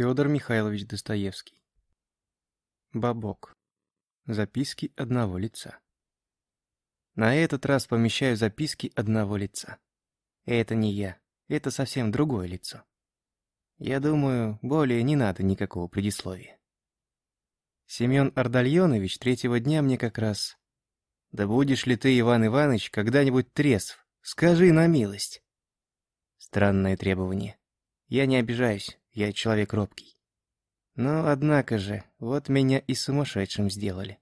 Федор Михайлович Достоевский. Бабок. Записки одного лица. На этот раз помещаю записки одного лица. Это не я, это совсем другое лицо. Я думаю, более не надо никакого предисловия. Семен Ардальонович третьего дня мне как раз... «Да будешь ли ты, Иван Иванович, когда-нибудь трезв? Скажи на милость!» Странное требование. Я не обижаюсь, я человек робкий. Но, однако же, вот меня и сумасшедшим сделали.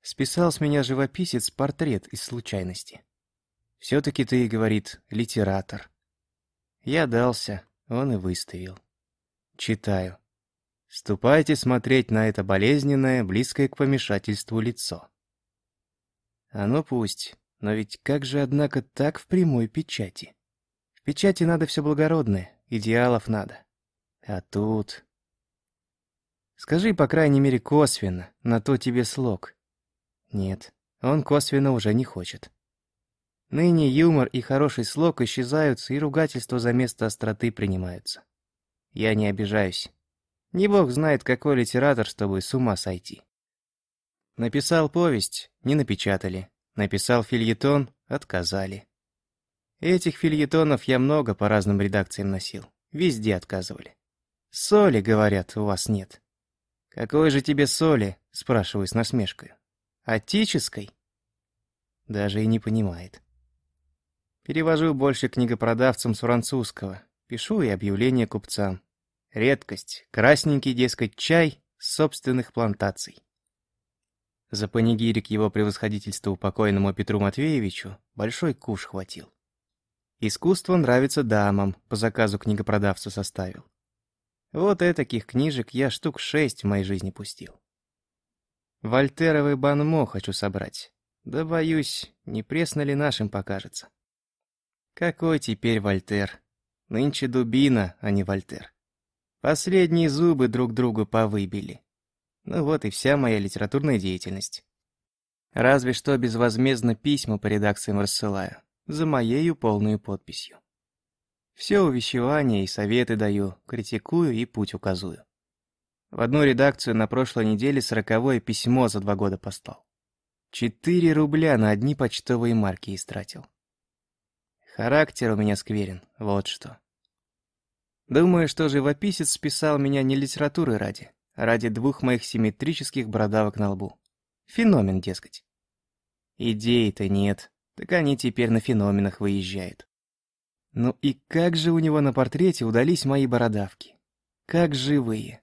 Списал с меня живописец портрет из случайности. Все-таки ты, говорит, литератор. Я дался, он и выставил. Читаю. Ступайте смотреть на это болезненное, близкое к помешательству лицо. А ну пусть, но ведь как же, однако, так в прямой печати? В печати надо все благородное, идеалов надо. А тут... Скажи, по крайней мере, косвенно, на то тебе слог. Нет, он косвенно уже не хочет. Ныне юмор и хороший слог исчезают, и ругательства за место остроты принимаются. Я не обижаюсь. Не бог знает, какой литератор, чтобы с ума сойти. Написал повесть — не напечатали. Написал фильетон — отказали. Этих фильетонов я много по разным редакциям носил. Везде отказывали. «Соли, говорят, у вас нет». «Какой же тебе соли?» — спрашиваю с насмешкой. «Отеческой?» Даже и не понимает. Перевожу больше книгопродавцам с французского. Пишу и объявления купцам. Редкость. Красненький, дескать, чай с собственных плантаций. За панигирик его превосходительству покойному Петру Матвеевичу большой куш хватил. Искусство нравится дамам, по заказу книгопродавца составил. Вот этаких книжек я штук шесть в моей жизни пустил. Вольтеровый банмо хочу собрать. Да боюсь, не пресно ли нашим покажется. Какой теперь Вольтер? Нынче дубина, а не Вольтер. Последние зубы друг другу повыбили. Ну вот и вся моя литературная деятельность. Разве что безвозмездно письма по редакциям рассылаю, за моею полную подписью. Все увещевания и советы даю, критикую и путь указую. В одну редакцию на прошлой неделе сороковое письмо за два года послал. Четыре рубля на одни почтовые марки истратил. Характер у меня скверен, вот что. Думаю, что живописец списал меня не литературы ради, а ради двух моих симметрических бородавок на лбу. Феномен, дескать. Идей-то нет, так они теперь на феноменах выезжают. Ну и как же у него на портрете удались мои бородавки? Как живые.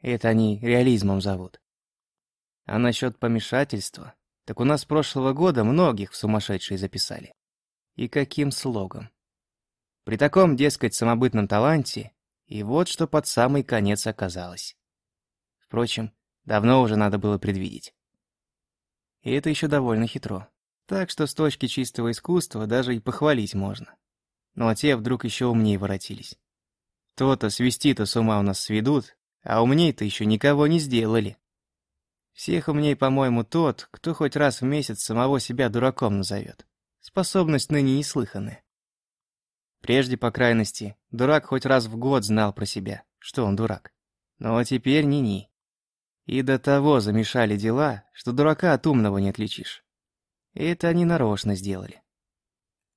Это они реализмом зовут. А насчет помешательства, так у нас прошлого года многих в сумасшедшие записали. И каким слогом? При таком, дескать, самобытном таланте, и вот что под самый конец оказалось. Впрочем, давно уже надо было предвидеть. И это еще довольно хитро. Так что с точки чистого искусства даже и похвалить можно. А те вдруг еще умнее воротились. То-то свести-то с ума у нас сведут, а умней-то еще никого не сделали. Всех умней, по-моему, тот, кто хоть раз в месяц самого себя дураком назовет. Способность ныне неслыханная. Прежде, по крайности, дурак хоть раз в год знал про себя, что он дурак. Но теперь ни-ни. И до того замешали дела, что дурака от умного не отличишь. Это они нарочно сделали.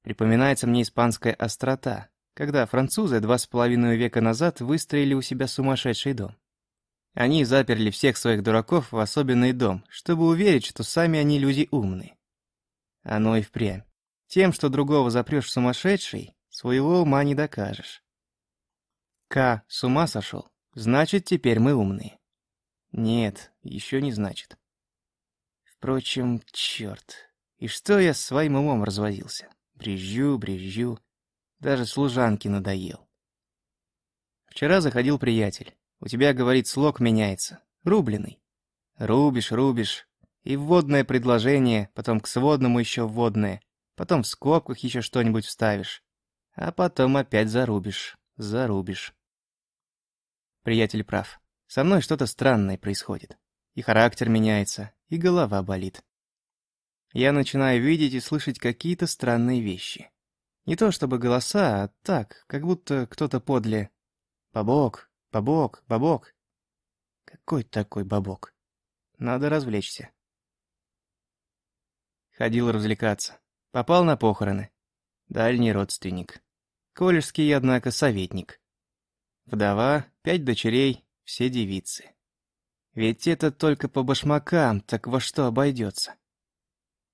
Припоминается мне испанская острота, когда французы два с половиной века назад выстроили у себя сумасшедший дом. Они заперли всех своих дураков в особенный дом, чтобы уверить, что сами они люди умные. Оно и впрямь. Тем, что другого запрешь в сумасшедший, своего ума не докажешь. К с ума сошел, значит, теперь мы умные. Нет, еще не значит. Впрочем, черт. И что я своим умом развозился? Брежу, брежу. Даже служанке надоел. Вчера заходил приятель. У тебя, говорит, слог меняется. Рубленый. Рубишь, рубишь. И вводное предложение, потом к сводному еще вводное. Потом в скобках еще что-нибудь вставишь. А потом опять зарубишь, зарубишь. Приятель прав. Со мной что-то странное происходит. И характер меняется, и голова болит. Я начинаю видеть и слышать какие-то странные вещи. Не то чтобы голоса, а так, как будто кто-то подле Бабок, бабок, бабок. Какой такой бабок? Надо развлечься. Ходил развлекаться. Попал на похороны. Дальний родственник. Коллежский, однако, советник. Вдова, пять дочерей, все девицы. Ведь это только по башмакам, так во что обойдется?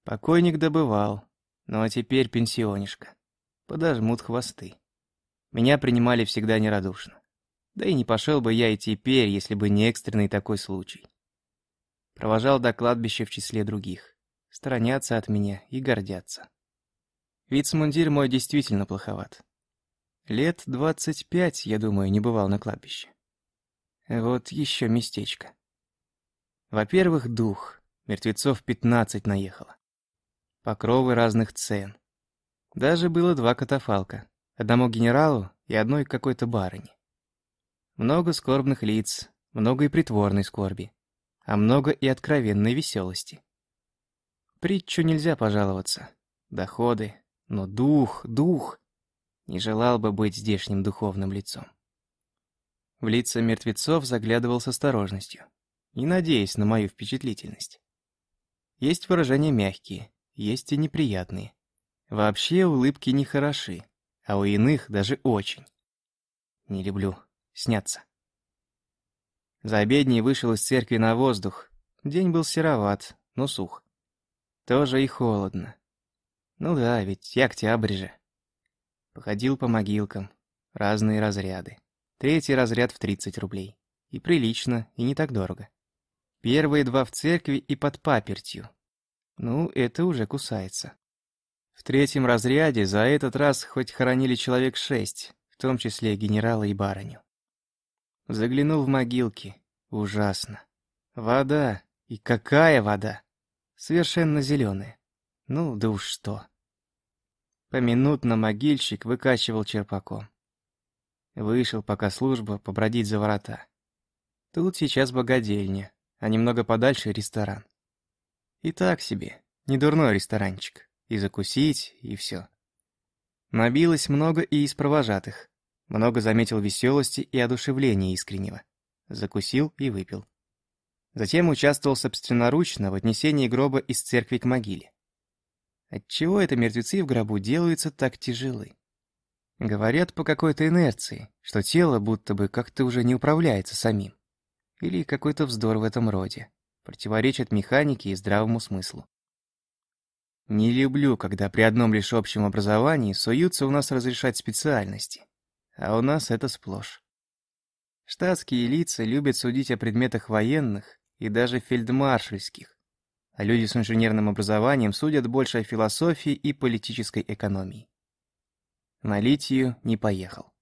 Покойник добывал, ну а теперь пенсионишка. Подожмут хвосты. Меня принимали всегда нерадушно. Да и не пошел бы я и теперь, если бы не экстренный такой случай. Провожал до кладбища в числе других. Сторонятся от меня и гордятся. Вицмундир мой действительно плоховат. Лет двадцать пять, я думаю, не бывал на кладбище. Вот еще местечко. Во-первых, дух. Мертвецов пятнадцать наехало. Покровы разных цен. Даже было два катафалка. Одному генералу и одной какой-то барыне. Много скорбных лиц, много и притворной скорби, а много и откровенной веселости. Притчу нельзя пожаловаться. Доходы, но дух, дух. Не желал бы быть здешним духовным лицом. В лица мертвецов заглядывал с осторожностью, не надеясь на мою впечатлительность. Есть выражения мягкие, есть и неприятные. Вообще улыбки не хороши, а у иных даже очень. Не люблю сняться. За обедней вышел из церкви на воздух. День был сероват, но сух. Тоже и холодно. Ну да, ведь и октябрь же. Походил по могилкам. Разные разряды. Третий разряд в 30 рублей. И прилично, и не так дорого. Первые два в церкви и под папертью. Ну, это уже кусается. В третьем разряде за этот раз хоть хоронили человек шесть, в том числе генерала и барыню. Заглянул в могилки. Ужасно. Вода. И какая вода! Совершенно зеленая. Ну, да уж что. Поминутно могильщик выкачивал черпаком. Вышел, пока служба, побродить за ворота. Тут сейчас богадельня, а немного подальше ресторан. И так себе, не дурной ресторанчик. И закусить, и все. Набилось много и из провожатых. Много заметил веселости и одушевления искреннего. Закусил и выпил. Затем участвовал собственноручно в отнесении гроба из церкви к могиле. Отчего это мертвецы в гробу делаются так тяжелы? Говорят по какой-то инерции, что тело будто бы как-то уже не управляется самим. Или какой-то вздор в этом роде. Противоречит механике и здравому смыслу. Не люблю, когда при одном лишь общем образовании суются у нас разрешать специальности. А у нас это сплошь. Штатские лица любят судить о предметах военных и даже фельдмаршальских, а люди с инженерным образованием судят больше о философии и политической экономии. На Литию не поехал.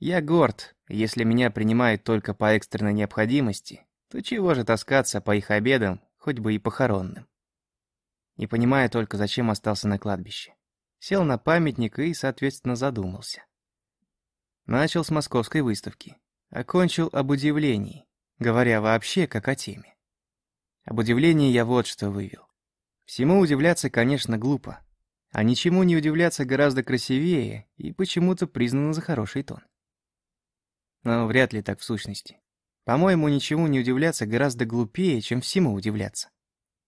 Я горд, если меня принимают только по экстренной необходимости, то чего же таскаться по их обедам, хоть бы и похоронным. Не понимая только, зачем остался на кладбище. Сел на памятник и, соответственно, задумался. Начал с московской выставки. Окончил об удивлении, говоря вообще как о теме. Об удивлении я вот что вывел. Всему удивляться, конечно, глупо. А ничему не удивляться гораздо красивее и почему-то признано за хороший тон. Но вряд ли так в сущности. По-моему, ничему не удивляться гораздо глупее, чем всему удивляться.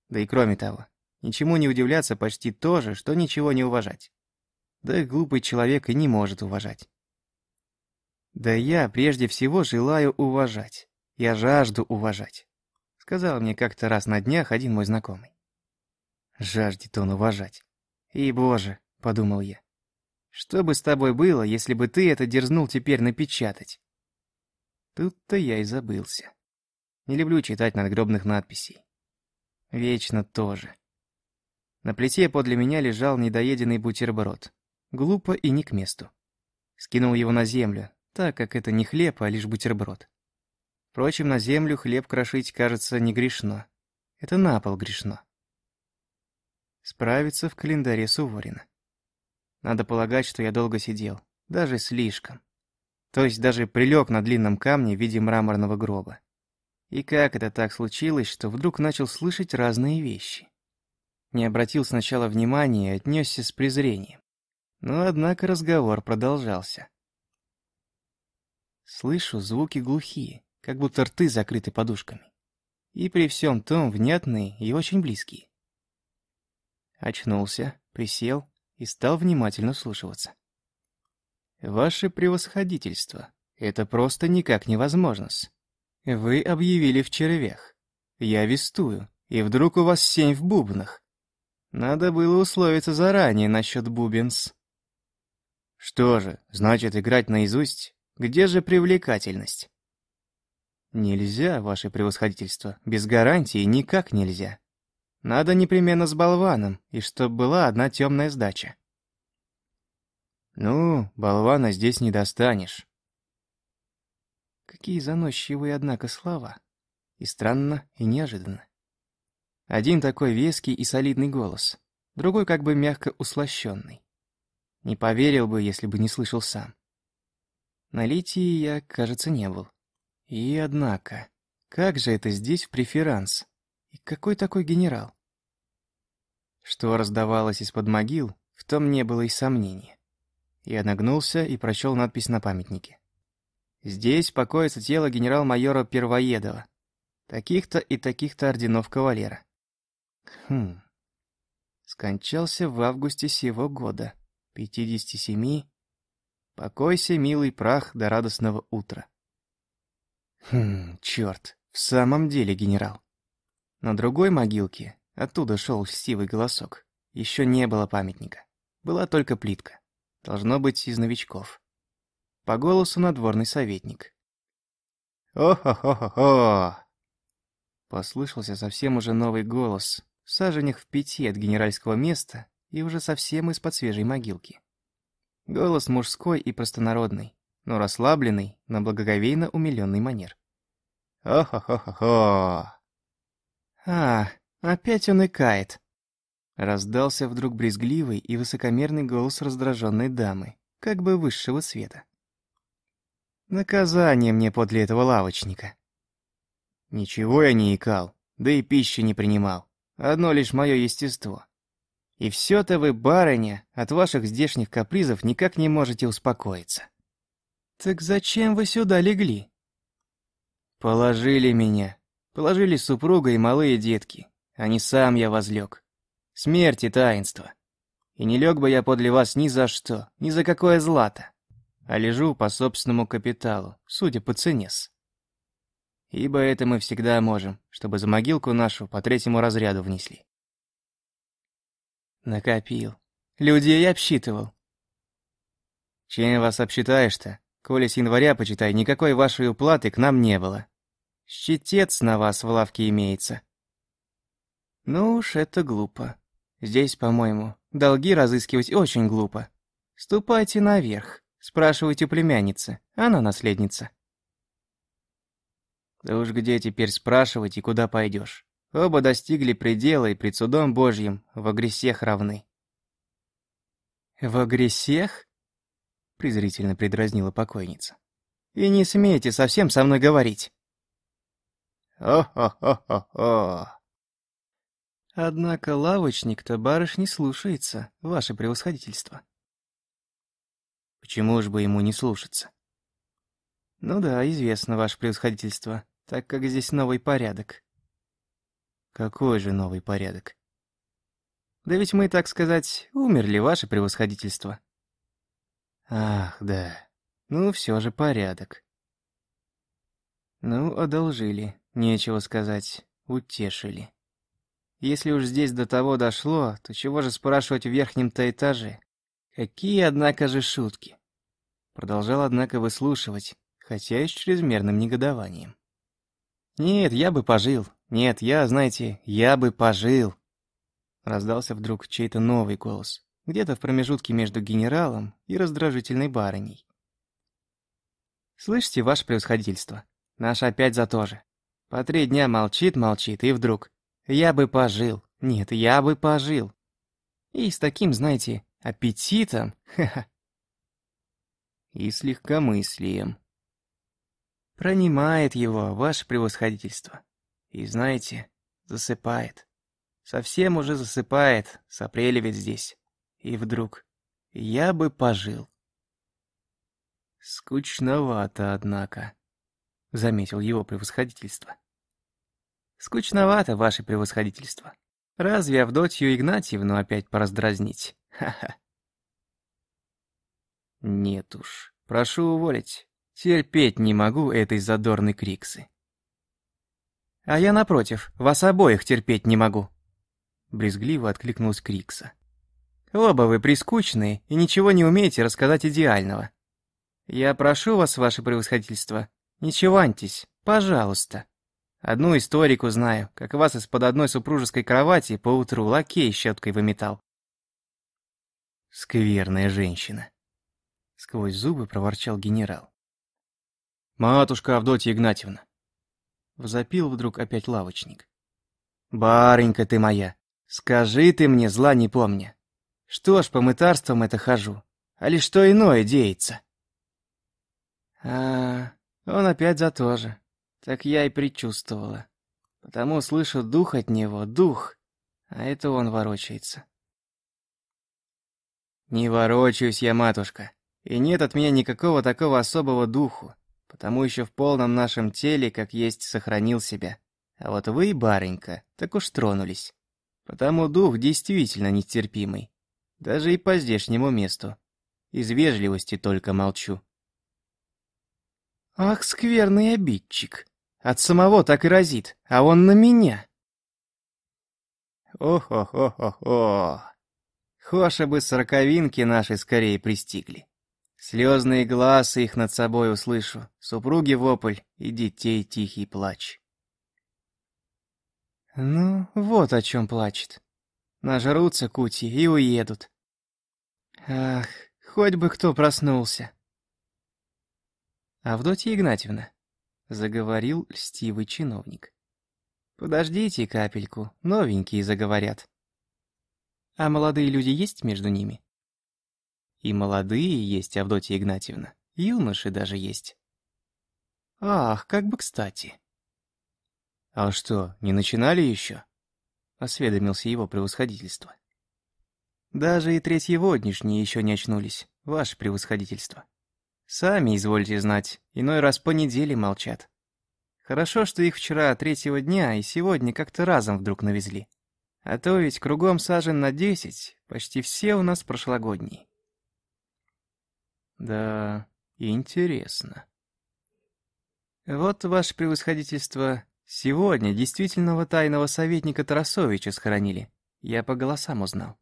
Да и кроме того, ничему не удивляться почти то же, что ничего не уважать. Да и глупый человек и не может уважать. Да я прежде всего желаю уважать. Я жажду уважать. Сказал мне как-то раз на днях один мой знакомый. Жаждет он уважать. И, боже, подумал я. Что бы с тобой было, если бы ты это дерзнул теперь напечатать? Тут-то я и забылся. Не люблю читать надгробных надписей. Вечно тоже. На плите подле меня лежал недоеденный бутерброд. Глупо и не к месту. Скинул его на землю, так как это не хлеб, а лишь бутерброд. Впрочем, на землю хлеб крошить, кажется, не грешно. Это на пол грешно. Справиться в календаре Суворина. Надо полагать, что я долго сидел. Даже слишком. То есть даже прилег на длинном камне в виде мраморного гроба. И как это так случилось, что вдруг начал слышать разные вещи? Не обратил сначала внимания и отнесся с презрением. Но однако разговор продолжался. Слышу звуки глухие, как будто рты закрыты подушками. И при всем том внятные и очень близкие. Очнулся, присел и стал внимательно слушаться. «Ваше превосходительство, это просто никак невозможно -с. Вы объявили в червях. Я вестую, и вдруг у вас семь в бубнах. Надо было условиться заранее насчет бубенс. Что же, значит играть наизусть? Где же привлекательность? Нельзя, ваше превосходительство, без гарантии никак нельзя. Надо непременно с болваном, и чтоб была одна темная сдача. Ну, болвана здесь не достанешь. Какие заносчивые, однако, слова. И странно, и неожиданно. Один такой веский и солидный голос, другой как бы мягко услощенный. Не поверил бы, если бы не слышал сам. На Литии я, кажется, не был. И однако, как же это здесь в преферанс? И какой такой генерал? Что раздавалось из-под могил, в том не было и сомнения. Я нагнулся и прочел надпись на памятнике. Здесь покоится тело генерал-майора Первоедова. Таких-то и таких-то орденов кавалера. Хм. Скончался в августе сего года. 57. Покойся, милый прах, до радостного утра. Хм, черт, в самом деле генерал. На другой могилке, оттуда шел льстивый голосок, еще не было памятника. Была только плитка. Должно быть из новичков. По голосу надворный советник. «О-хо-хо-хо-хо!» Послышался совсем уже новый голос, саженях в пяти от генеральского места и уже совсем из-под свежей могилки. Голос мужской и простонародный, но расслабленный, на благоговейно умиленный манер. «О-хо-хо-хо-хо!» «А, опять он икает!» Раздался вдруг брезгливый и высокомерный голос раздраженной дамы, как бы высшего света. «Наказание мне подле этого лавочника!» «Ничего я не икал, да и пищи не принимал одно лишь мое естество. И все-то вы, барыня, от ваших здешних капризов никак не можете успокоиться. Так зачем вы сюда легли? Положили меня. Положили супруга и малые детки, а не сам я возлег. Смерть и таинство. И не лег бы я подле вас ни за что, ни за какое злато. А лежу по собственному капиталу, судя по цене -с. Ибо это мы всегда можем, чтобы за могилку нашу по третьему разряду внесли. Накопил. Людей обсчитывал. Чем вас обсчитаешь-то? Коли с января, почитай, никакой вашей уплаты к нам не было. Щитец на вас в лавке имеется. Ну уж это глупо. Здесь, по-моему, долги разыскивать очень глупо. Ступайте наверх, спрашивайте племянницы, она наследница. Да уж где теперь спрашивать и куда пойдешь? Оба достигли предела и пред судом Божьим в агрессех равны. «В агрессех?» — презрительно предразнила покойница. «И не смейте совсем со мной говорить!» «О-хо-хо-хо-хо!» «Однако лавочник-то барыш не слушается, ваше превосходительство». «Почему ж бы ему не слушаться?» «Ну да, известно, ваше превосходительство так как здесь новый порядок. Какой же новый порядок? Да ведь мы, так сказать, умерли, ваше превосходительство. Ах, да. Ну, все же порядок. Ну, одолжили, нечего сказать, утешили. Если уж здесь до того дошло, то чего же спрашивать в верхнем-то этаже? Какие, однако же, шутки. Продолжал, однако, выслушивать, хотя и с чрезмерным негодованием. Нет, я бы пожил. Нет, я, знаете, я бы пожил. Раздался вдруг чей-то новый голос, где-то в промежутке между генералом и раздражительной барыней. «Слышите, ваше превосходительство, наш опять за то же. По три дня молчит, молчит, и вдруг «я бы пожил, нет, я бы пожил». И с таким, знаете, аппетитом, ха-ха. И с легкомыслием. Пронимает его ваше превосходительство. И знаете, засыпает. Совсем уже засыпает, с апреля ведь здесь. И вдруг я бы пожил. Скучновато, однако, заметил его превосходительство. Скучновато, ваше превосходительство. Разве Авдотью Игнатьевну опять пораздразнить? Ха-ха. Нет уж, прошу уволить. Терпеть не могу этой задорной криксы. А я, напротив, вас обоих терпеть не могу. Брезгливо откликнулась Крикса. Оба вы прискучные и ничего не умеете рассказать идеального. Я прошу вас, ваше превосходительство, не чевантесь, пожалуйста. Одну историку знаю, как вас из-под одной супружеской кровати поутру лакей щеткой выметал. Скверная женщина. Сквозь зубы проворчал генерал. «Матушка Авдотья Игнатьевна!» Взопил вдруг опять лавочник. «Барынька ты моя, скажи ты мне, зла не помня, что ж по мытарствам это хожу, а ли что иное деется?» «А, он опять за то же. Так я и предчувствовала. Потому слышу дух от него, дух, а это он ворочается». «Не ворочаюсь я, матушка. И нет от меня никакого такого особого духу, потому еще в полном нашем теле, как есть, сохранил себя. А вот вы, барынька, так уж тронулись. Потому дух действительно нестерпимый. Даже и по здешнему месту. Из вежливости только молчу. Ах, скверный обидчик. От самого так и разит, а он на меня. Ох-ох-ох-ох-ох. Хоша бы сороковинки наши скорее пристигли. Слезные глазы их над собой услышу, супруги вопль и детей тихий плач. Ну, вот о чем плачет. Нажрутся кути и уедут. Ах, хоть бы кто проснулся. Авдотья Игнатьевна, заговорил льстивый чиновник. Подождите капельку, новенькие заговорят. А молодые люди есть между ними? И молодые есть, Авдотья Игнатьевна, юноши даже есть. Ах, как бы кстати. А что, не начинали еще? Осведомился его превосходительство. Даже и третьеводнишние еще не очнулись, ваше превосходительство. Сами извольте знать, иной раз по неделе молчат. Хорошо, что их вчера третьего дня и сегодня как-то разом вдруг навезли. А то ведь кругом сажен на десять, почти все у нас прошлогодние. Да, интересно. Вот, ваше превосходительство, сегодня действительного тайного советника Тарасовича схоронили. Я по голосам узнал.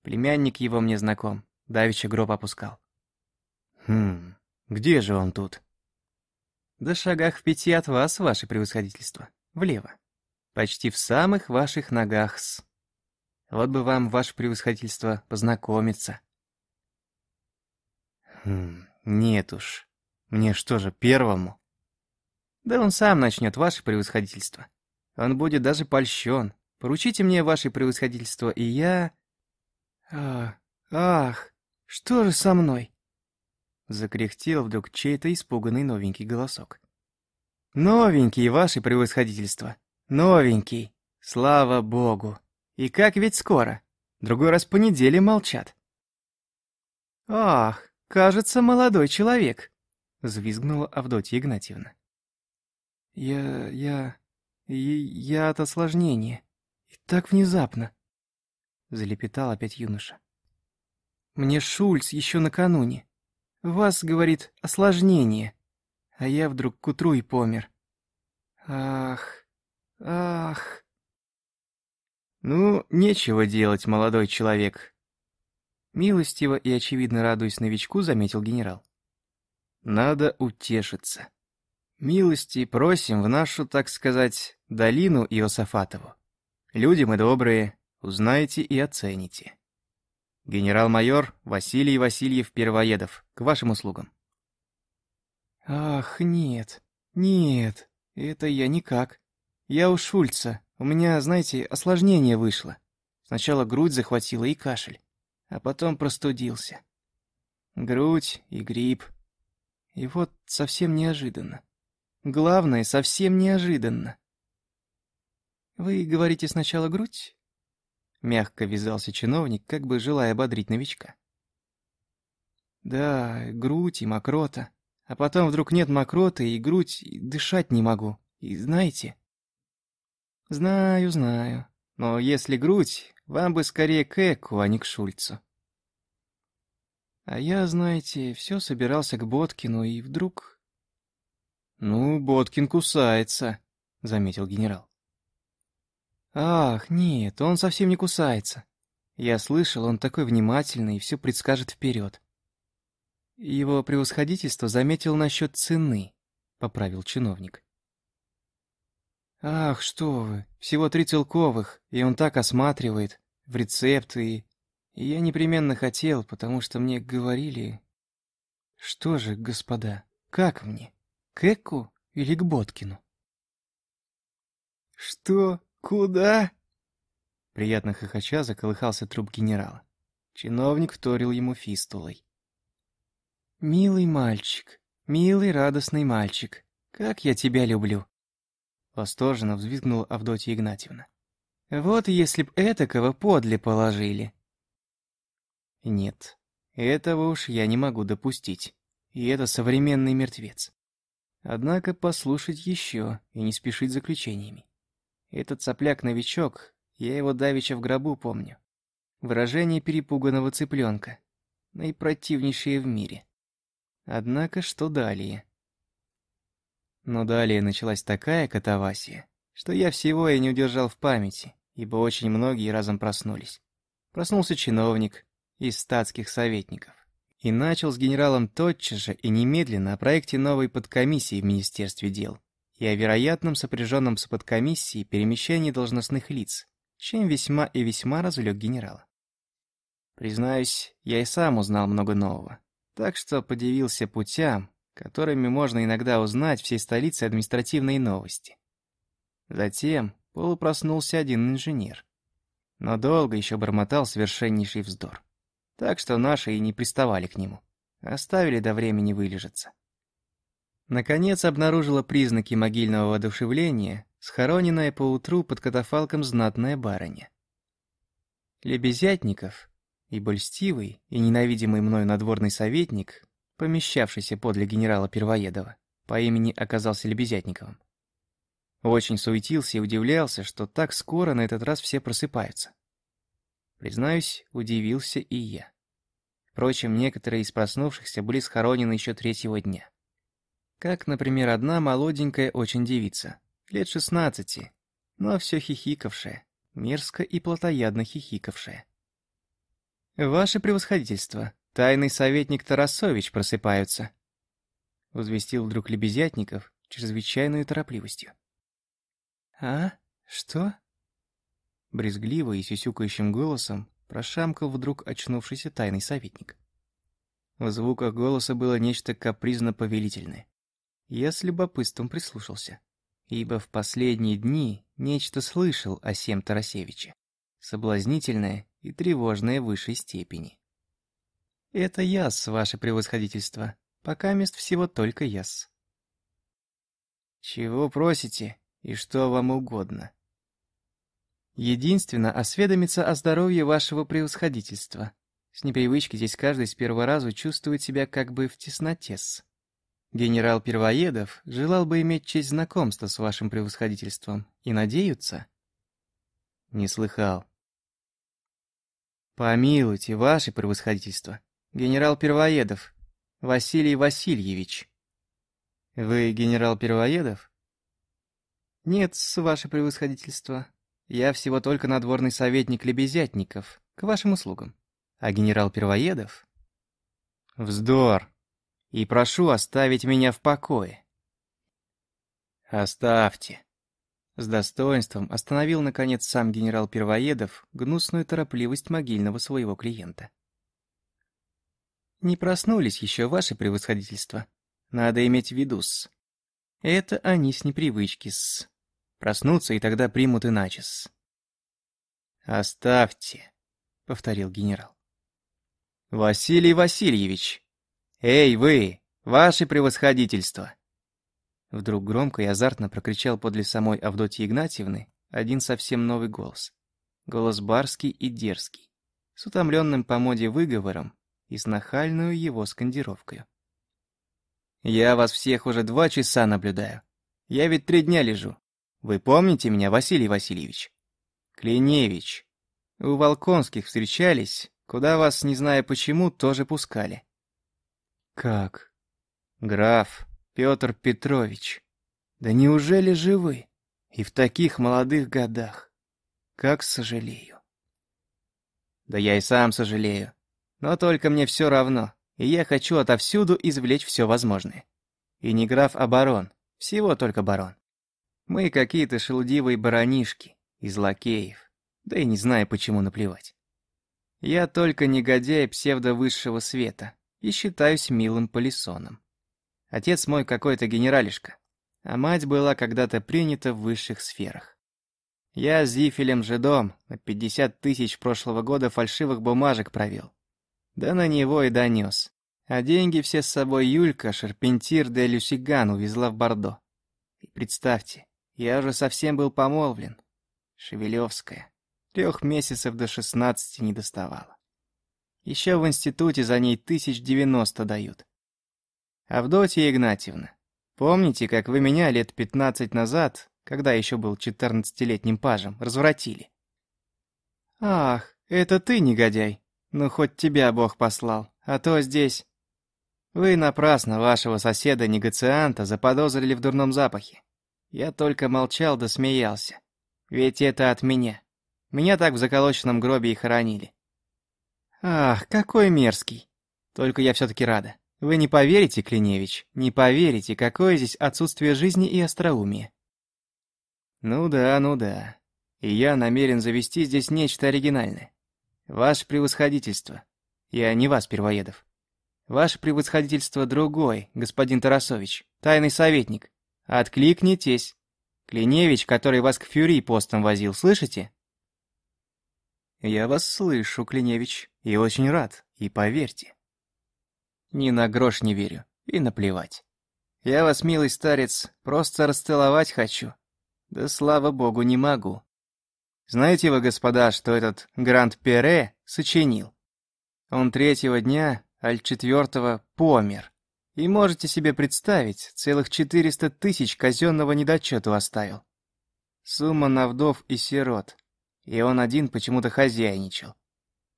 Племянник его мне знаком, давеча гроб опускал. Хм, где же он тут? Да шагах в пяти от вас, ваше превосходительство, влево. Почти в самых ваших ногах-с. Вот бы вам, ваше превосходительство, познакомиться. Хм, нет уж. Мне что же, первому? Да он сам начнет, ваше превосходительство. Он будет даже польщен. Поручите мне ваше превосходительство, и я... Ах, ах, что же со мной? Закряхтел вдруг чей-то испуганный новенький голосок. Новенький, ваше превосходительство. Новенький. Слава богу. И как ведь скоро? Другой раз по неделе молчат. Ах, «Кажется, молодой человек», — взвизгнула Авдотья Игнатьевна. «Я... я... я от осложнения. И так внезапно», — залепетал опять юноша. «Мне Шульц еще накануне. Вас, — говорит, — осложнение. А я вдруг к утру и помер. Ах, ах...» «Ну, нечего делать, молодой человек», Милостиво и очевидно радуясь новичку, заметил генерал. «Надо утешиться. Милости просим в нашу, так сказать, долину Иосафатову. Люди мы добрые, узнаете и оцените. Генерал-майор Василий Васильев Первоедов, к вашим услугам. Ах, нет, нет, это я никак. Я у Шульца, у меня, знаете, осложнение вышло. Сначала грудь захватила и кашель, а потом простудился. Грудь и грипп. И вот совсем неожиданно. Главное, совсем неожиданно. «Вы говорите сначала грудь?» Мягко вязался чиновник, как бы желая ободрить новичка. «Да, грудь и мокрота. А потом вдруг нет мокроты, и грудь, и дышать не могу. И знаете...» «Знаю, знаю. Но если грудь, вам бы скорее к Эку, а не к Шульцу». А я, знаете, все собирался к Боткину, и вдруг... «Ну, Боткин кусается», — заметил генерал. «Ах, нет, он совсем не кусается. Я слышал, он такой внимательный и все предскажет вперед. Его превосходительство заметил насчет цены», — поправил чиновник. «Ах, что вы, всего три целковых, и он так осматривает, в рецепты, и я непременно хотел, потому что мне говорили... Что же, господа, как мне?» К Эку или к Боткину? «Что? Куда?» Приятно хохоча заколыхался труп генерала. Чиновник вторил ему фистулой. «Милый мальчик, милый радостный мальчик, как я тебя люблю!» Восторженно взвизгнула Авдотья Игнатьевна. «Вот если б этакого подле положили!» «Нет, этого уж я не могу допустить. И это современный мертвец. Однако послушать еще и не спешить заключениями. Этот сопляк-новичок, я его давеча в гробу помню. Выражение перепуганного цыпленка. Наипротивнейшее в мире. Однако что далее? Но далее началась такая катавасия, что я всего и не удержал в памяти, ибо очень многие разом проснулись. Проснулся чиновник из статских советников и начал с генералом тотчас же и немедленно о проекте новой подкомиссии в Министерстве дел и о вероятном сопряженном с подкомиссией перемещении должностных лиц, чем весьма и весьма развлек генерала. Признаюсь, я и сам узнал много нового, так что подивился путям, которыми можно иногда узнать всей столице административные новости. Затем полупроснулся один инженер, но долго еще бормотал совершеннейший вздор так что наши и не приставали к нему. Оставили до времени вылежаться. Наконец обнаружила признаки могильного воодушевления, схороненная поутру под катафалком знатная барыня. Лебезятников, и больстивый, и ненавидимый мной надворный советник, помещавшийся подле генерала Первоедова, по имени оказался Лебезятниковым. Очень суетился и удивлялся, что так скоро на этот раз все просыпаются. Признаюсь, удивился и я. Впрочем, некоторые из проснувшихся были схоронены еще третьего дня. Как, например, одна молоденькая очень девица, лет шестнадцати, но все хихикавшая, мерзко и плотоядно хихикавшая. «Ваше превосходительство, тайный советник Тарасович просыпаются», возвестил вдруг Лебезятников чрезвычайной торопливостью. «А? Что?» Брезгливо и сюсюкающим голосом прошамкал вдруг очнувшийся тайный советник. В звуках голоса было нечто капризно-повелительное. Я с любопытством прислушался, ибо в последние дни нечто слышал о Сем Тарасевиче, соблазнительное и тревожное в высшей степени. «Это яс, ваше превосходительство. Пока мест всего только яс». «Чего просите и что вам угодно?» Единственно осведомиться о здоровье вашего превосходительства. С непривычки здесь каждый с первого раза чувствует себя как бы в тесноте -с. Генерал Первоедов желал бы иметь честь знакомства с вашим превосходительством и надеются? Не слыхал. Помилуйте, ваше превосходительство. Генерал Первоедов, Василий Васильевич. Вы генерал Первоедов? Нет, ваше превосходительство. Я всего только надворный советник Лебезятников, к вашим услугам. А генерал Первоедов? Вздор. И прошу оставить меня в покое. «Оставьте!» С достоинством остановил, наконец, сам генерал Первоедов гнусную торопливость могильного своего клиента. «Не проснулись еще ваши превосходительства. Надо иметь в виду-с. Это они с непривычки-с. Проснутся, и тогда примут иначе-с». «Оставьте», — повторил генерал. «Василий Васильевич! Эй, вы! Ваше превосходительство!» Вдруг громко и азартно прокричал подле самой Авдотьи Игнатьевны один совсем новый голос. Голос барский и дерзкий, с утомленным по моде выговором и с нахальную его скандировкой. «Я вас всех уже два часа наблюдаю. Я ведь три дня лежу. Вы помните меня, Василий Васильевич?» «Клиневич. У Волконских встречались, куда вас, не зная почему, тоже пускали». «Как?» «Граф, Петр Петрович, да неужели живы? И в таких молодых годах? Как сожалею. Да я и сам сожалею. Но только мне все равно, и я хочу отовсюду извлечь все возможное. И не граф, а барон, всего только барон. Мы какие-то шелудивые баронишки из лакеев, да и не знаю, почему наплевать. Я только негодяй псевдо-высшего света и считаюсь милым полисоном. Отец мой какой-то генералишка, а мать была когда-то принята в высших сферах. Я с Зифелем Жидом на 50 тысяч прошлого года фальшивых бумажек провел. Да на него и донес. А деньги все с собой Юлька Шарпентир де Люсиган увезла в Бордо. И представьте, я уже совсем был помолвлен. Шевелевская. Трех месяцев до шестнадцати не доставала. Еще в институте за ней тысяч девяносто дают. Авдотья Игнатьевна, помните, как вы меня лет пятнадцать назад, когда еще был четырнадцатилетним пажем, развратили? Ах, это ты, негодяй. Ну, хоть тебя Бог послал, а то здесь... Вы напрасно вашего соседа-негацианта заподозрили в дурном запахе. Я только молчал да смеялся. Ведь это от меня. Меня так в заколоченном гробе и хоронили. Ах, какой мерзкий. Только я все-таки рада. Вы не поверите, Клиневич, не поверите, какое здесь отсутствие жизни и остроумия. Ну да, ну да. И я намерен завести здесь нечто оригинальное. Ваше превосходительство. Я не вас, Первоедов. Ваше превосходительство другой, господин Тарасович, тайный советник. Откликнитесь. Клиневич, который вас к Фюри постом возил, слышите? Я вас слышу, Клиневич, и очень рад, и поверьте. Ни на грош не верю. И наплевать. Я вас, милый старец, просто расцеловать хочу. Да слава богу, не могу. Знаете вы, господа, что этот Гранд-Пере сочинил? Он третьего дня, аль четвертого, помер. И можете себе представить, целых четыреста тысяч казенного недочету оставил. Сумма на вдов и сирот. И он один почему-то хозяйничал.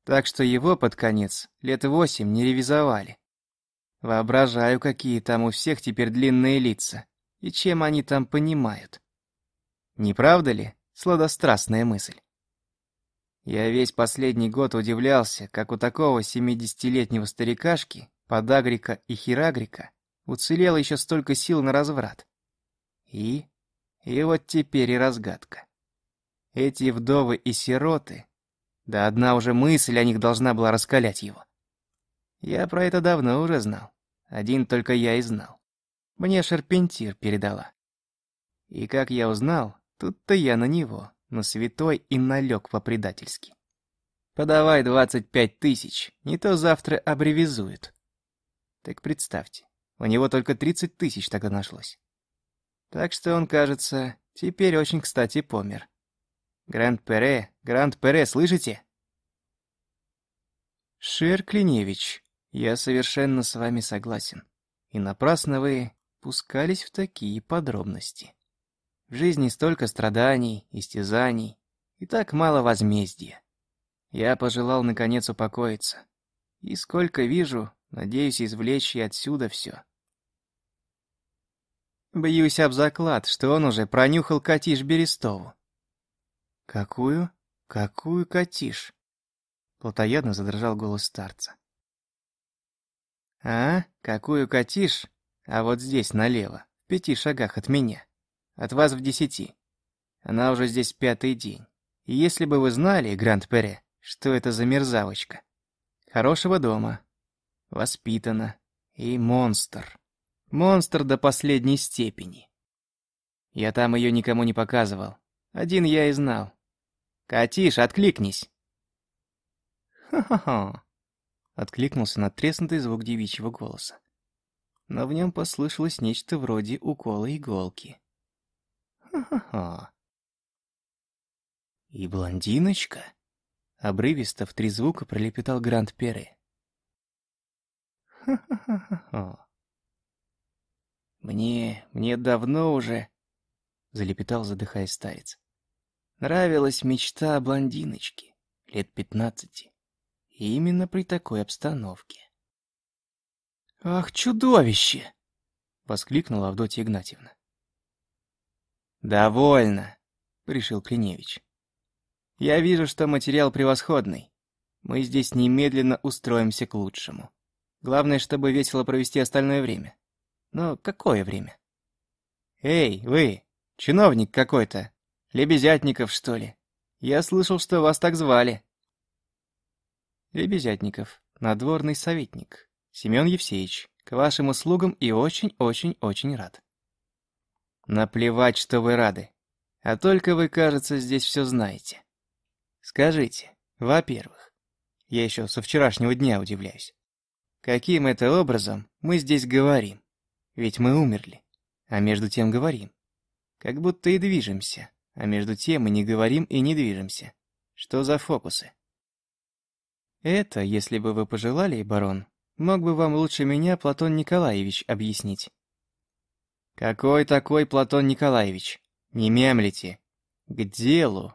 Так что его под конец лет восемь не ревизовали. Воображаю, какие там у всех теперь длинные лица, и чем они там понимают. Не правда ли, сладострастная мысль? Я весь последний год удивлялся, как у такого семидесятилетнего старикашки, подагрика и хирагрика, уцелело еще столько сил на разврат. И... и вот теперь и разгадка. Эти вдовы и сироты... Да одна уже мысль о них должна была раскалять его. Я про это давно уже знал. Один только я и знал. Мне Шарпентир передала. И как я узнал, тут-то я на него, на святой и налег по-предательски. Подавай двадцать пять тысяч, не то завтра обревизует. Так представьте, у него только тридцать тысяч тогда нашлось. Так что он, кажется, теперь очень кстати помер. Гранд-Пере, Гранд-Пере, слышите? Шер Клиневич, я совершенно с вами согласен. И напрасно вы пускались в такие подробности. В жизни столько страданий, истязаний и так мало возмездия. Я пожелал наконец упокоиться. И сколько вижу, надеюсь извлечь и отсюда все. Бьюсь об заклад, что он уже пронюхал Катиш Берестову. «Какую? Какую Катиш?» Платоядно задрожал голос старца. «А? Какую катишь? А вот здесь, налево, в пяти шагах от меня. от вас в десяти. Она уже здесь пятый день. И если бы вы знали, Гранд-Пере, что это за мерзавочка. Хорошего дома, воспитана и монстр. Монстр до последней степени. Я там ее никому не показывал. Один я и знал. «Катиш, откликнись!» «Ха-ха-ха!» — откликнулся надтреснутый звук девичьего голоса. Но в нем послышалось нечто вроде укола иголки. «Ха-ха-ха!» «И блондиночка?» Обрывисто в три звука пролепетал Гранд Пере. «Ха-ха-ха-ха!» «Мне... мне давно уже...» — залепетал, задыхаясь старец. «Нравилась мечта о блондиночке, лет пятнадцати. И именно при такой обстановке». «Ах, чудовище!» — воскликнула Авдотья Игнатьевна. «Довольно», — решил Клиневич. «Я вижу, что материал превосходный. Мы здесь немедленно устроимся к лучшему. Главное, чтобы весело провести остальное время. Но какое время? Эй, вы, чиновник какой-то, Лебезятников, что ли? Я слышал, что вас так звали. Лебезятников, надворный советник. Семен Евсеевич, к вашим услугам и очень-очень-очень рад. Наплевать, что вы рады. А только вы, кажется, здесь все знаете. Скажите, во-первых, я еще со вчерашнего дня удивляюсь. Каким это образом мы здесь говорим? Ведь мы умерли, а между тем говорим. Как будто и движемся, а между тем мы не говорим и не движемся. Что за фокусы? Это, если бы вы пожелали, барон, мог бы вам лучше меня Платон Николаевич объяснить. Какой такой Платон Николаевич? Не мемлите. К делу.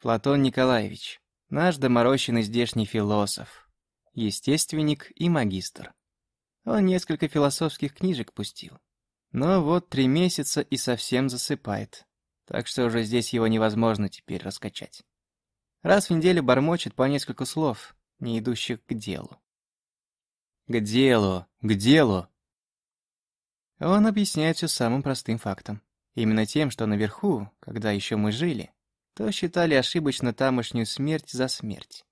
Платон Николаевич, наш доморощенный здешний философ, естественник и магистр. Он несколько философских книжек пустил. Но вот три месяца и совсем засыпает. Так что уже здесь его невозможно теперь раскачать. Раз в неделю бормочет по несколько слов, не идущих к делу. К делу, к делу. Он объясняет все самым простым фактом. Именно тем, что наверху, когда еще мы жили, то считали ошибочно тамошнюю смерть за смерть.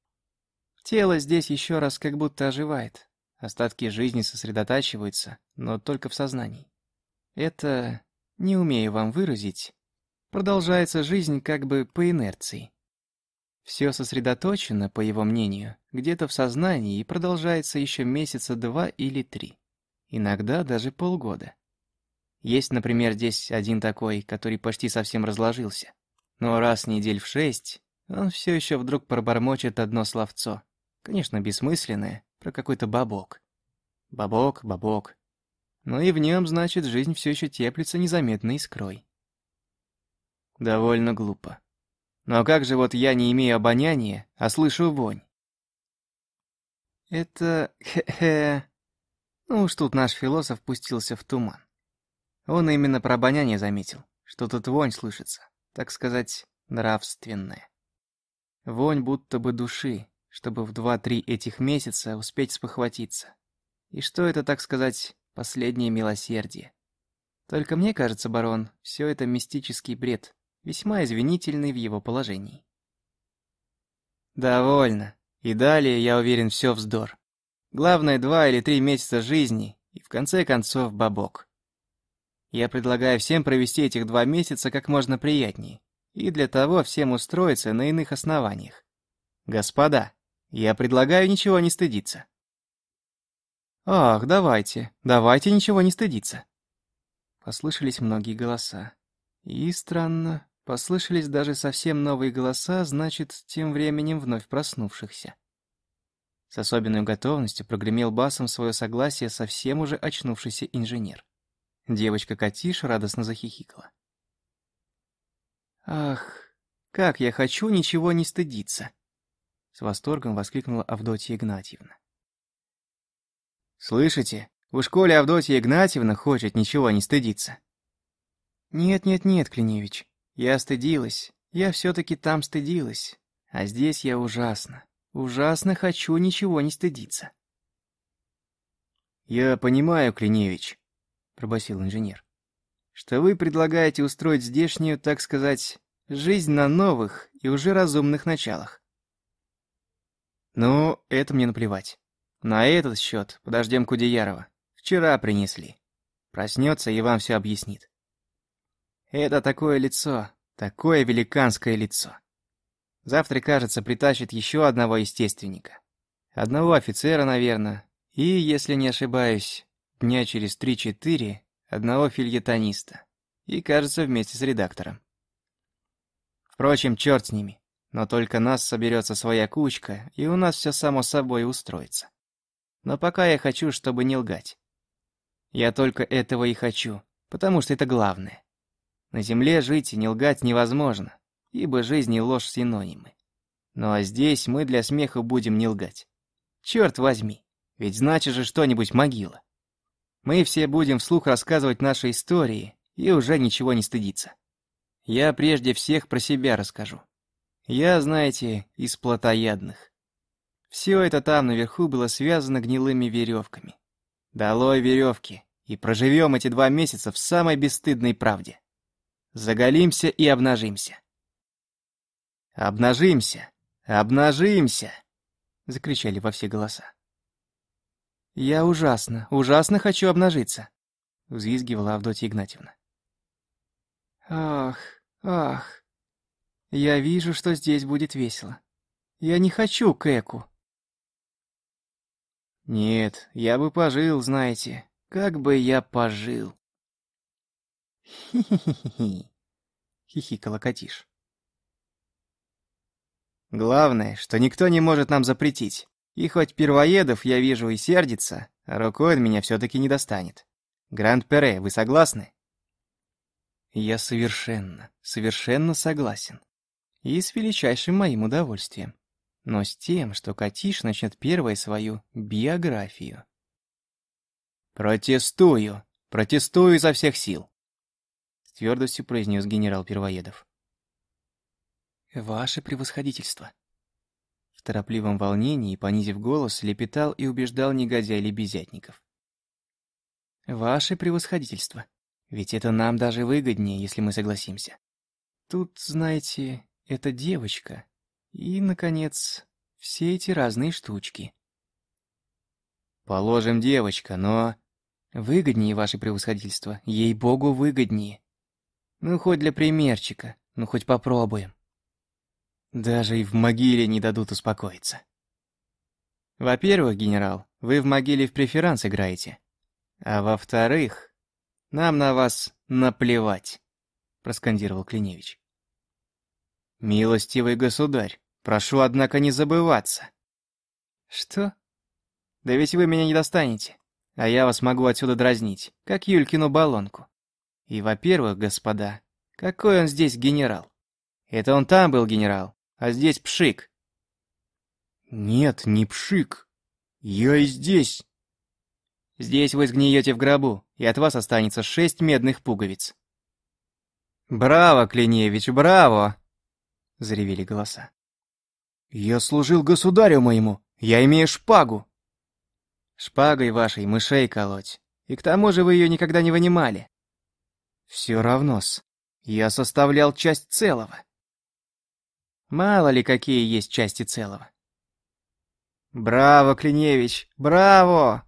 Тело здесь еще раз как будто оживает, Остатки жизни сосредотачиваются, но только в сознании. Это, не умею вам выразить, продолжается жизнь как бы по инерции. Все сосредоточено, по его мнению, где-то в сознании и продолжается еще месяца два или три. Иногда даже полгода. Есть, например, здесь один такой, который почти совсем разложился. Но раз недель в шесть он все еще вдруг пробормочет одно словцо. Конечно, бессмысленное, про какой-то бабок. Бабок, бабок. Ну и в нем, значит, жизнь все еще теплится незаметной искрой. Довольно глупо. Но как же вот я не имею обоняния, а слышу вонь? Это... хе-хе... Ну уж тут наш философ пустился в туман. Он именно про обоняние заметил, что тут вонь слышится, так сказать, нравственная. Вонь будто бы души, чтобы в два-три этих месяца успеть спохватиться. И что это, так сказать, последнее милосердие? Только мне кажется, барон, все это мистический бред, весьма извинительный в его положении. Довольно. И далее, я уверен, все вздор. Главное, два или три месяца жизни, и в конце концов бабок. Я предлагаю всем провести этих два месяца как можно приятнее, и для того всем устроиться на иных основаниях. Господа, я предлагаю ничего не стыдиться. Ах, давайте, давайте ничего не стыдиться. Послышались многие голоса. И странно, послышались даже совсем новые голоса, значит, тем временем вновь проснувшихся. С особенной готовностью прогремел басом свое согласие совсем уже очнувшийся инженер. Девочка Катиш радостно захихикала. «Ах, как я хочу ничего не стыдиться!» С восторгом воскликнула Авдотья Игнатьевна. «Слышите? В школе Авдотья Игнатьевна хочет ничего не стыдиться». «Нет-нет-нет, Клиневич, я стыдилась. Я все-таки там стыдилась. А здесь я ужасно, ужасно хочу ничего не стыдиться». «Я понимаю, Клиневич», — пробасил инженер, что вы предлагаете устроить здешнюю, так сказать, жизнь на новых и уже разумных началах. Ну, это мне наплевать. На этот счет подождем Кудеярова. Вчера принесли. Проснется и вам все объяснит. Это такое лицо, такое великанское лицо. Завтра, кажется, притащит еще одного естественника. Одного офицера, наверное, и, если не ошибаюсь, дня через три-четыре одного фильетониста. И, кажется, вместе с редактором. Впрочем, черт с ними. Но только нас соберется своя кучка, и у нас все само собой устроится. Но пока я хочу, чтобы не лгать. Я только этого и хочу, потому что это главное. На земле жить и не лгать невозможно, ибо жизнь и ложь синонимы. Ну а здесь мы для смеха будем не лгать. Черт возьми, ведь значит же что-нибудь могила. Мы все будем вслух рассказывать наши истории и уже ничего не стыдиться. Я прежде всех про себя расскажу. Я, знаете, из плотоядных. Все это там наверху было связано гнилыми веревками. Долой веревки, и проживем эти два месяца в самой бесстыдной правде. Заголимся и обнажимся. Обнажимся! Обнажимся! Закричали во все голоса. «Я ужасно, ужасно хочу обнажиться!» Взвизгивала Авдотья Игнатьевна. «Ах, ах! Я вижу, что здесь будет весело. Я не хочу Кэку!» «Нет, я бы пожил, знаете, как бы я пожил!» «Хи-хи-хи-хи!» — хихикала Катиш. «Главное, что никто не может нам запретить. И хоть Первоедов, я вижу, и сердится, рукой он меня все-таки не достанет. Гранд-Пере, вы согласны?» «Я совершенно, совершенно согласен. И с величайшим моим удовольствием. Но с тем, что Катиш начнет первой свою биографию». «Протестую! Протестую изо всех сил!» с твердостью произнес генерал Первоедов. «Ваше превосходительство!» В торопливом волнении, понизив голос, лепетал и убеждал негодяй Лебезятников. «Ваше превосходительство! Ведь это нам даже выгоднее, если мы согласимся. Тут, знаете, это девочка. И, наконец, все эти разные штучки». «Положим, девочка, но...» «Выгоднее, ваше превосходительство, ей-богу, выгоднее. Ну, хоть для примерчика, ну хоть попробуем. Даже и в могиле не дадут успокоиться. Во-первых, генерал, вы в могиле в преферанс играете. А во-вторых, нам на вас наплевать, проскандировал Клиневич. Милостивый государь, прошу, однако, не забываться. Что? Да ведь вы меня не достанете, а я вас могу отсюда дразнить, как Юлькину баллонку. И, во-первых, господа, какой он здесь генерал? Это он там был генерал, а здесь пшик. Нет, не пшик. Я и здесь. Здесь вы сгниете в гробу, и от вас останется шесть медных пуговиц. «Браво, Клиневич, браво!» — заревели голоса. «Я служил государю моему, я имею шпагу!» «Шпагой вашей мышей колоть, и к тому же вы ее никогда не вынимали. Все равно-с. Я составлял часть целого. Мало ли какие есть части целого. Браво, Клиневич, браво!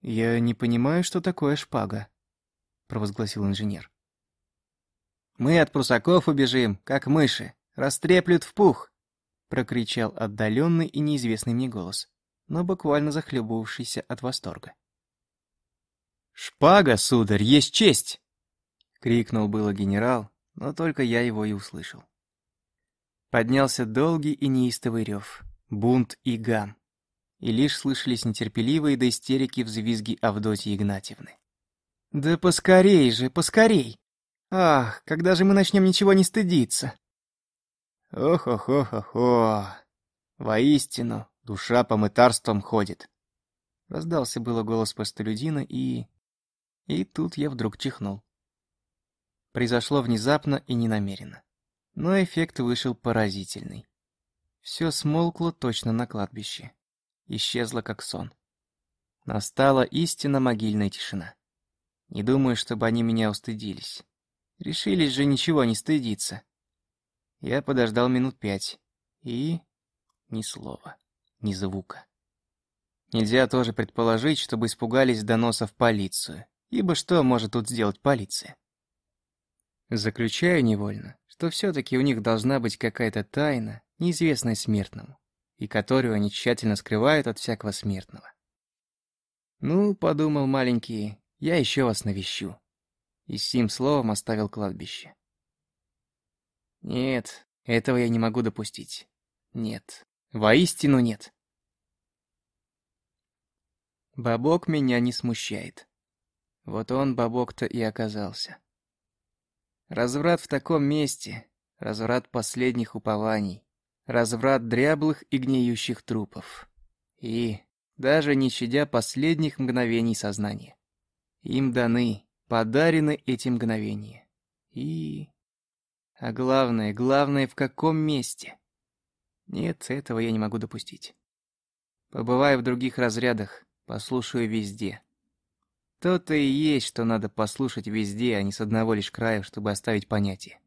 Я не понимаю, что такое шпага, провозгласил инженер. Мы от прусаков убежим, как мыши, растреплют в пух, прокричал отдаленный и неизвестный мне голос, но буквально захлебывавшийся от восторга. «Шпага, сударь, есть честь!» Крикнул было генерал, но только я его и услышал. Поднялся долгий и неистовый рев, бунт и гам. И лишь слышались нетерпеливые до истерики взвизги Авдотьи Игнатьевны. «Да поскорей же, поскорей! Ах, когда же мы начнем ничего не стыдиться?» «Ох-ох-ох-ох-ох! Воистину, душа по мытарствам ходит!» Раздался было голос простолюдина и... И тут я вдруг чихнул произошло внезапно и ненамеренно. Но эффект вышел поразительный. Все смолкло точно на кладбище. Исчезло как сон. Настала истинно могильная тишина. Не думаю, чтобы они меня устыдились. Решились же ничего не стыдиться. Я подождал минут пять. И... ни слова, ни звука. Нельзя тоже предположить, чтобы испугались доноса в полицию. Ибо что может тут сделать полиция? Заключаю невольно, что все-таки у них должна быть какая-то тайна, неизвестная смертному, и которую они тщательно скрывают от всякого смертного. «Ну, — подумал маленький, — я еще вас навещу». И с сим словом оставил кладбище. Нет, этого я не могу допустить. Нет, воистину нет. Бабок меня не смущает. Вот он, бабок-то, и оказался. Разврат в таком месте, разврат последних упований, разврат дряблых и гниющих трупов. И, даже не щадя последних мгновений сознания. Им даны, подарены эти мгновения. И... А главное, главное, в каком месте? Нет, этого я не могу допустить. Побываю в других разрядах, послушаю везде. То-то и есть, что надо послушать везде, а не с одного лишь края, чтобы оставить понятие.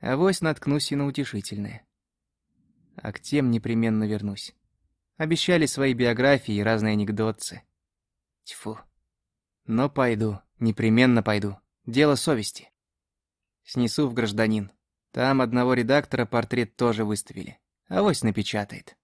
Авось наткнусь и на утешительное. А к тем непременно вернусь. Обещали свои биографии и разные анекдотцы. Тьфу. Но пойду, непременно пойду. Дело совести. Снесу в гражданин. Там одного редактора портрет тоже выставили. Авось напечатает.